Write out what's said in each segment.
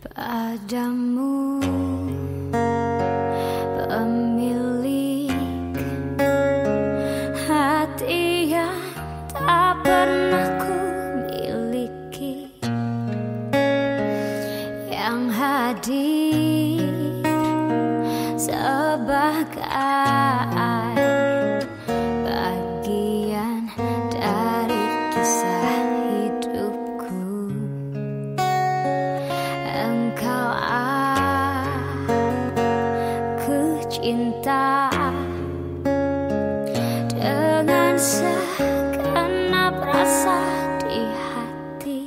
Padamu pemilik. Hati yang tak pernah ku miliki yang hadir sebagai cinta dengan segenap rasa di hati.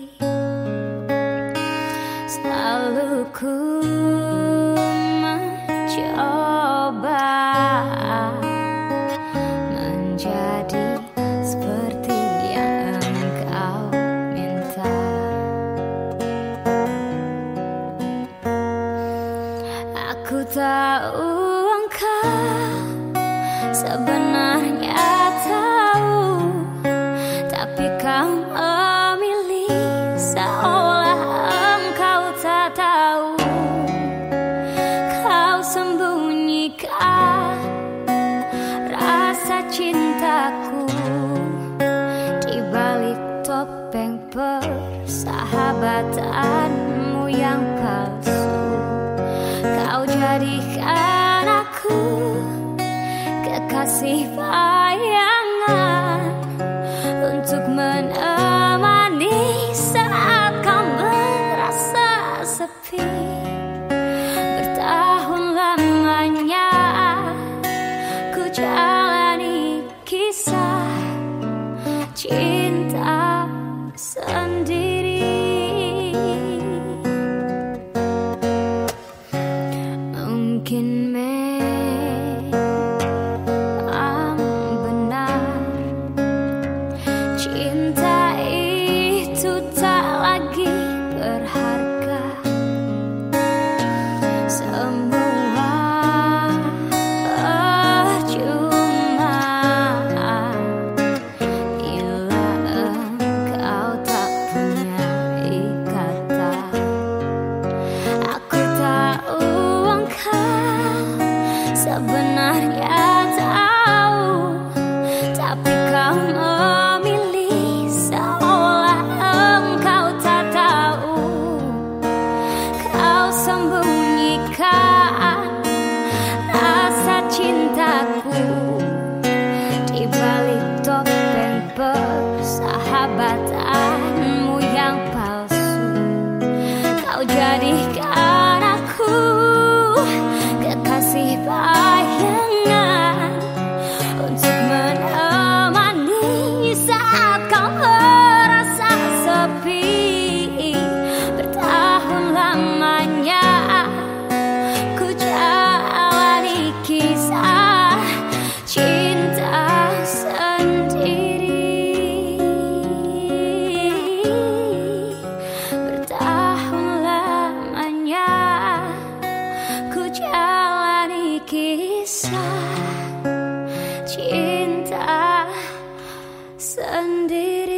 Selalu ku Ku tahu engkau sebenarnya tahu Tapi kau memilih seolah engkau tak tahu. Kau sembunyikan rasa cintaku Di balik topeng persahabatanmu yang palsu. Kau jadikan aku kekasih bayangan Untuk menemani saat kau merasa sepi. Bertahun lamanya ku jalani kisah cinta sendiri persahabatanmu kisah cinta sendiri